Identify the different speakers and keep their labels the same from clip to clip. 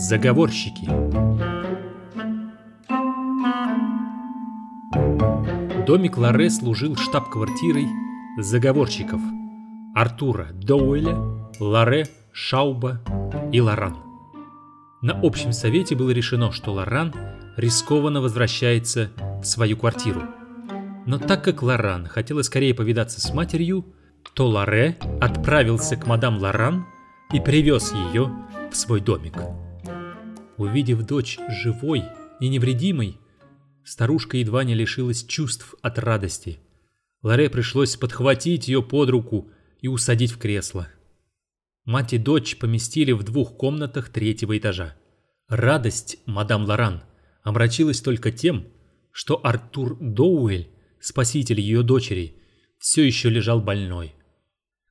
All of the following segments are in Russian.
Speaker 1: Заговорщики Домик Ларе служил штаб-квартирой заговорщиков Артура Доуэля, Ларе, Шауба и Лоран. На общем совете было решено, что Лоран рискованно возвращается в свою квартиру. Но так как Лоран хотела скорее повидаться с матерью, то Ларе отправился к мадам Лоран и привез ее в свой домик. Увидев дочь живой и невредимой, старушка едва не лишилась чувств от радости. Ларе пришлось подхватить ее под руку и усадить в кресло. Мать и дочь поместили в двух комнатах третьего этажа. Радость мадам Лоран омрачилась только тем, что Артур Доуэль, спаситель ее дочери, все еще лежал больной.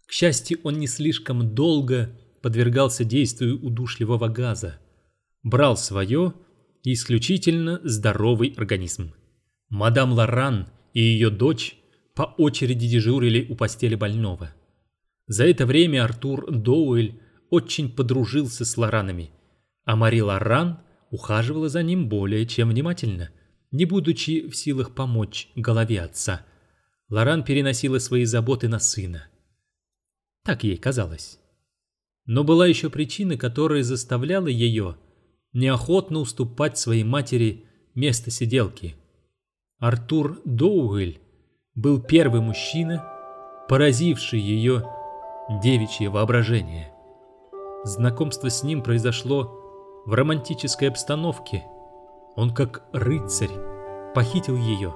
Speaker 1: К счастью, он не слишком долго подвергался действию удушливого газа. Брал свое исключительно здоровый организм. Мадам Лоран и ее дочь по очереди дежурили у постели больного. За это время Артур Доуэль очень подружился с Лоранами, а Мари Лоран ухаживала за ним более чем внимательно, не будучи в силах помочь голове отца. Лоран переносила свои заботы на сына. Так ей казалось. Но была еще причина, которая заставляла ее неохотно уступать своей матери место сиделки. Артур Доуэль был первый мужчина, поразивший ее девичье воображение. Знакомство с ним произошло в романтической обстановке. Он как рыцарь похитил ее,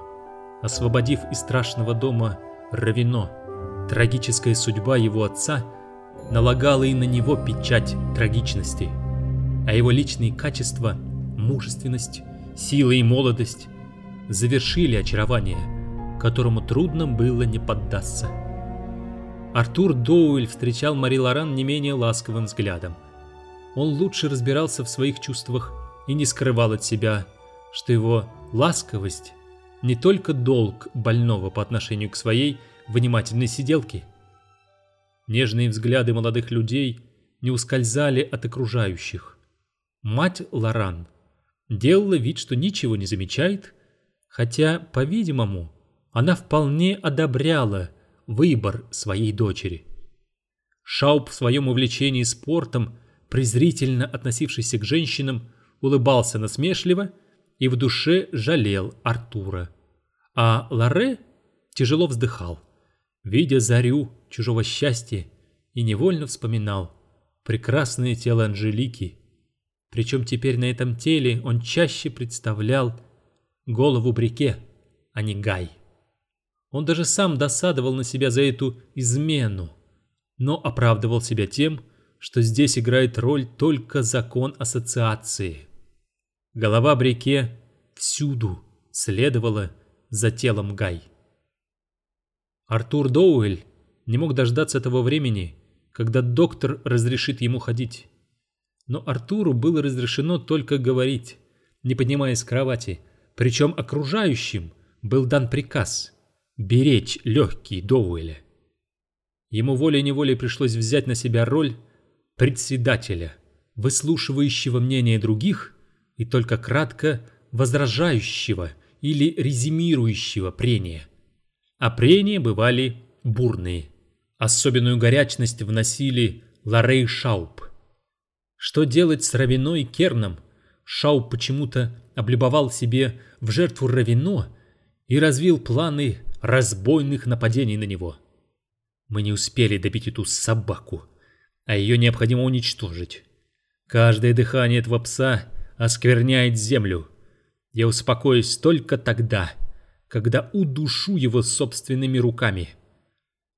Speaker 1: освободив из страшного дома Равино. Трагическая судьба его отца налагала и на него печать трагичности, а его личные качества – мужественность, сила и молодость – завершили очарование, которому трудно было не поддаться. Артур Доуэль встречал Мари Лоран не менее ласковым взглядом. Он лучше разбирался в своих чувствах и не скрывал от себя, что его ласковость не только долг больного по отношению к своей внимательной сиделке. Нежные взгляды молодых людей не ускользали от окружающих. Мать Лоран делала вид, что ничего не замечает, хотя, по-видимому, она вполне одобряла выбор своей дочери. Шауп в своем увлечении спортом, презрительно относившийся к женщинам, улыбался насмешливо и в душе жалел Артура. А Ларе тяжело вздыхал видя зарю чужого счастья, и невольно вспоминал прекрасное тело Анжелики. Причем теперь на этом теле он чаще представлял голову Брике, а не Гай. Он даже сам досадовал на себя за эту измену, но оправдывал себя тем, что здесь играет роль только закон ассоциации. Голова Брике всюду следовала за телом Гай. Артур Доуэль не мог дождаться того времени, когда доктор разрешит ему ходить. Но Артуру было разрешено только говорить, не поднимаясь с кровати, причем окружающим был дан приказ беречь легкие Доуэля. Ему волей-неволей пришлось взять на себя роль председателя, выслушивающего мнение других и только кратко возражающего или резюмирующего прения – а прения бывали бурные. Особенную горячность вносили Ларей Шауп. Что делать с Равино и Керном? Шауп почему-то облюбовал себе в жертву Равино и развил планы разбойных нападений на него. Мы не успели добить эту собаку, а ее необходимо уничтожить. Каждое дыхание этого пса оскверняет землю. Я успокоюсь только тогда, когда удушу его собственными руками.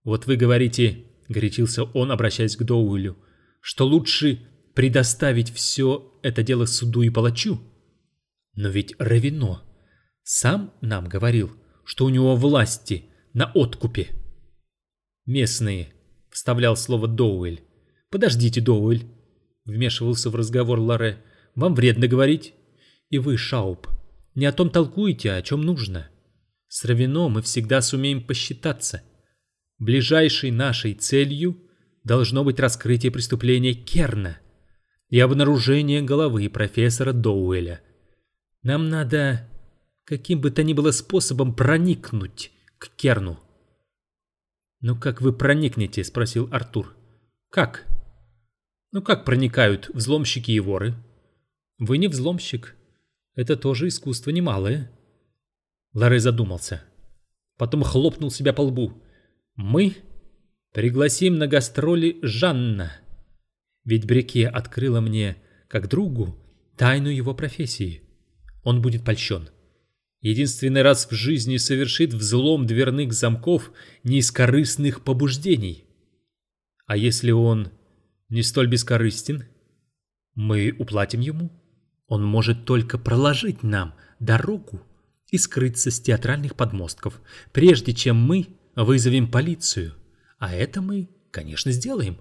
Speaker 1: Вот вы говорите, горячился он, обращаясь к Доуэлю, что лучше предоставить все это дело суду и палачу. Но ведь Равино сам нам говорил, что у него власти на откупе. Местные, вставлял слово Доуэль. Подождите, Доуэль, вмешивался в разговор Ларе. Вам вредно говорить. И вы, Шауп, не о том толкуете, о чем нужно. С Равино мы всегда сумеем посчитаться. Ближайшей нашей целью должно быть раскрытие преступления Керна. И обнаружение головы профессора Доуэля. Нам надо каким бы то ни было способом проникнуть к Керну. «Ну как вы проникнете?» — спросил Артур. «Как?» «Ну как проникают взломщики и воры?» «Вы не взломщик. Это тоже искусство немалое». Ларре задумался. Потом хлопнул себя по лбу. «Мы пригласим на гастроли Жанна. Ведь Бреке открыла мне, как другу, тайну его профессии. Он будет польщен единственный раз в жизни совершит взлом дверных замков не из корыстных побуждений. А если он не столь бескорыстен, мы уплатим ему. Он может только проложить нам дорогу и скрыться с театральных подмостков, прежде чем мы вызовем полицию. А это мы, конечно, сделаем.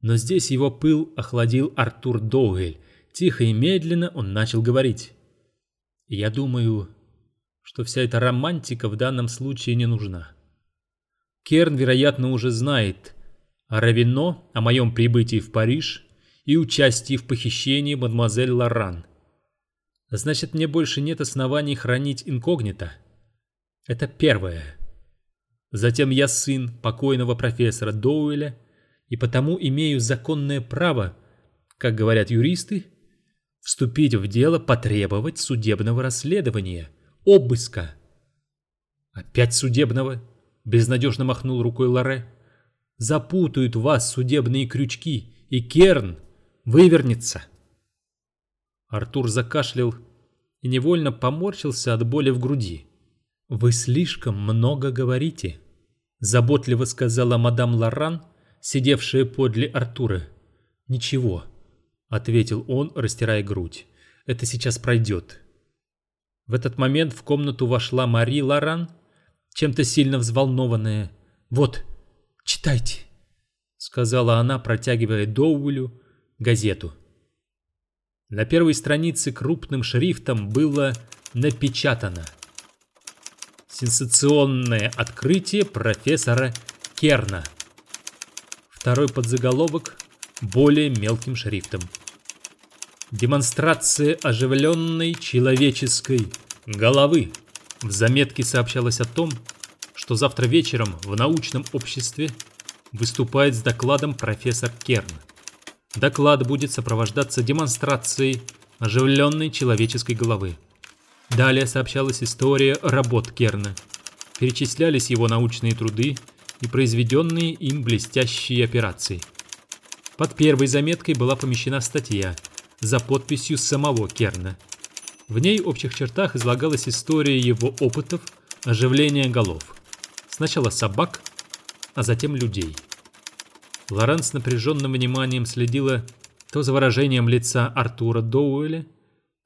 Speaker 1: Но здесь его пыл охладил Артур Доуэль. Тихо и медленно он начал говорить. Я думаю, что вся эта романтика в данном случае не нужна. Керн, вероятно, уже знает о Равино, о моем прибытии в Париж и участии в похищении мадемуазель Лоран. Значит, мне больше нет оснований хранить инкогнито. Это первое. Затем я сын покойного профессора Доуэля и потому имею законное право, как говорят юристы, вступить в дело, потребовать судебного расследования, обыска. Опять судебного? Безнадежно махнул рукой Лоре. Запутают вас судебные крючки, и Керн вывернется. Артур закашлял и невольно поморщился от боли в груди. «Вы слишком много говорите», — заботливо сказала мадам Лоран, сидевшая подле Артура. «Ничего, — ответил он, растирая грудь. «Это сейчас пройдет». В этот момент в комнату вошла Мари Лоран, чем-то сильно взволнованная. «Вот, читайте», — сказала она, протягивая Доуэлю газету. На первой странице крупным шрифтом было напечатано «Сенсационное открытие профессора Керна». Второй подзаголовок более мелким шрифтом. Демонстрация оживленной человеческой головы. В заметке сообщалось о том, что завтра вечером в научном обществе выступает с докладом профессор Керн. Доклад будет сопровождаться демонстрацией оживленной человеческой головы. Далее сообщалась история работ Керна. Перечислялись его научные труды и произведенные им блестящие операции – под первой заметкой была помещена статья за подписью самого Керна. В ней в общих чертах излагалась история его опытов оживления голов. Сначала собак, а затем людей. Лорен с напряженным вниманием следила то за выражением лица Артура Доуэля,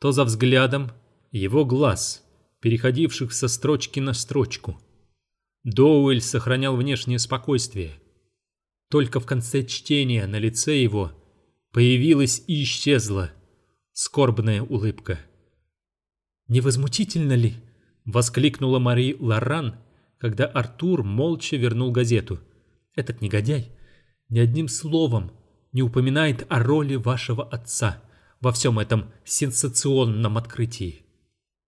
Speaker 1: то за взглядом его глаз, переходивших со строчки на строчку. Доуэль сохранял внешнее спокойствие, только в конце чтения на лице его появилась и исчезла скорбная улыбка. «Невозмутительно ли?» — воскликнула Мари Лоран, когда Артур молча вернул газету. «Этот негодяй ни одним словом не упоминает о роли вашего отца во всем этом сенсационном открытии.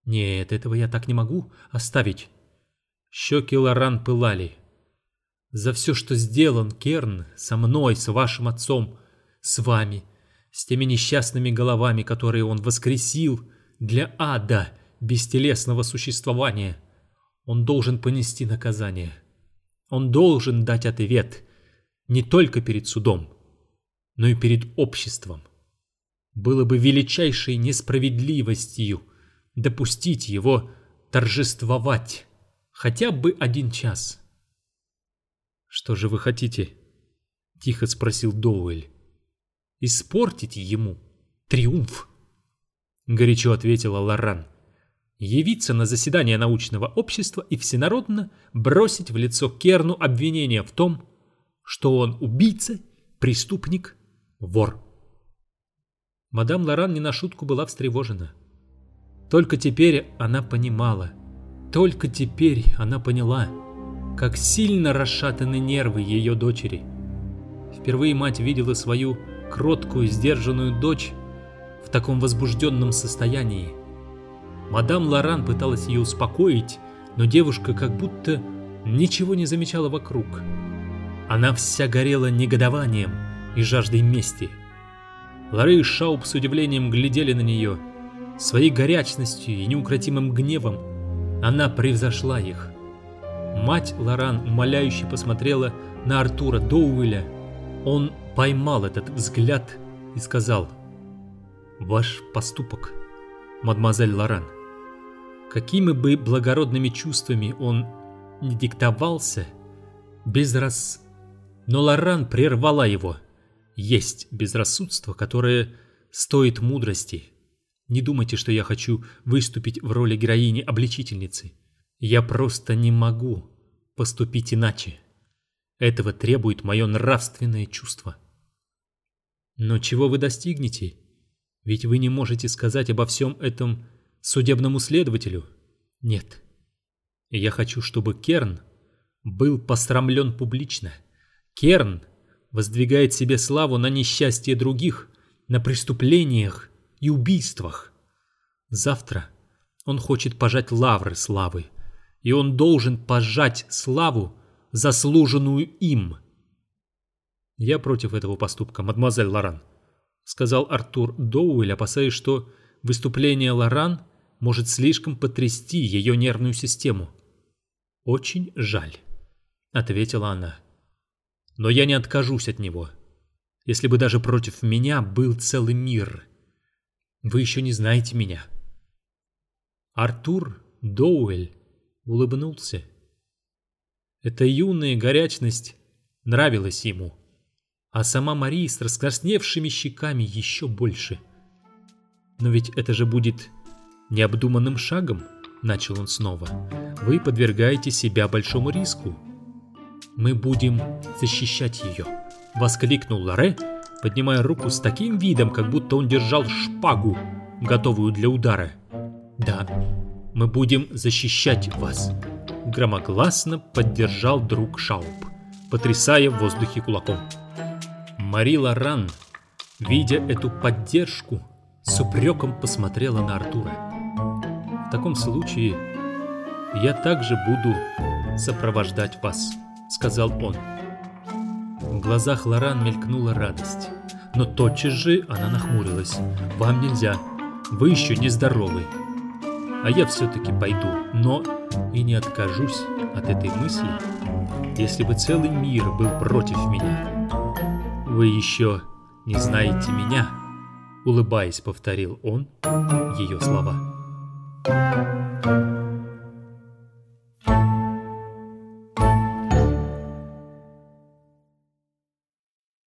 Speaker 1: Нет, этого я так не могу оставить». Щеки Лоран пылали. За все, что сделан, Керн, со мной, с вашим отцом, с вами, с теми несчастными головами, которые он воскресил для ада бестелесного существования. Он должен понести наказание. Он должен дать ответ не только перед судом, но и перед обществом. Было бы величайшей несправедливостью допустить его торжествовать хотя бы один час. «Что же вы хотите?» — тихо спросил Доуэль. «Испортите ему триумф!» — горячо ответила Лоран. «Явиться на заседание научного общества и всенародно бросить в лицо Керну обвинение в том, что он убийца, преступник, вор». Мадам Лоран не на шутку была встревожена. Только теперь она понимала, только теперь она поняла — как сильно расшатаны нервы ее дочери. Впервые мать видела свою кроткую, сдержанную дочь в таком возбужденном состоянии. Мадам Лоран пыталась ее успокоить, но девушка как будто ничего не замечала вокруг. Она вся горела негодованием и жаждой мести. Лары и Шауб с удивлением глядели на нее. Своей горячностью и неукротимым гневом она превзошла их. Мать Лоран умоляюще посмотрела на Артура Доуэля. Он поймал этот взгляд и сказал «Ваш поступок, мадемуазель Лоран, какими бы благородными чувствами он не диктовался, без раз но Лоран прервала его. Есть безрассудство, которое стоит мудрости. Не думайте, что я хочу выступить в роли героини-обличительницы. Я просто не могу поступить иначе. Этого требует мое нравственное чувство. Но чего вы достигнете? Ведь вы не можете сказать обо всем этом судебному следователю. Нет. Я хочу, чтобы Керн был посрамлен публично. Керн воздвигает себе славу на несчастье других, на преступлениях и убийствах. Завтра он хочет пожать лавры славы, и он должен пожать славу, заслуженную им. «Я против этого поступка, мадемуазель Лоран», — сказал Артур Доуэль, опасаясь, что выступление Лоран может слишком потрясти ее нервную систему. «Очень жаль», — ответила она. Но я не откажусь от него. Если бы даже против меня был целый мир. Вы еще не знаете меня. Артур Доуэль улыбнулся. Эта юная горячность нравилась ему, а сама Мария с раскрасневшими щеками еще больше. Но ведь это же будет необдуманным шагом, начал он снова. Вы подвергаете себя большому риску. Мы будем защищать ее!» — воскликнул Лоре, поднимая руку с таким видом, как будто он держал шпагу, готовую для удара. «Да, мы будем защищать вас!» — громогласно поддержал друг Шауп, потрясая в воздухе кулаком. Мари Лоран, видя эту поддержку, с упреком посмотрела на Артура. «В таком случае я также буду сопровождать вас», — сказал он. В глазах Лоран мелькнула радость, но тотчас же она нахмурилась. «Вам нельзя, вы еще не здоровы. А я все-таки пойду, но и не откажусь от этой мысли, если бы целый мир был против меня. Вы еще не знаете меня», — улыбаясь, повторил он ее слова. Thank you.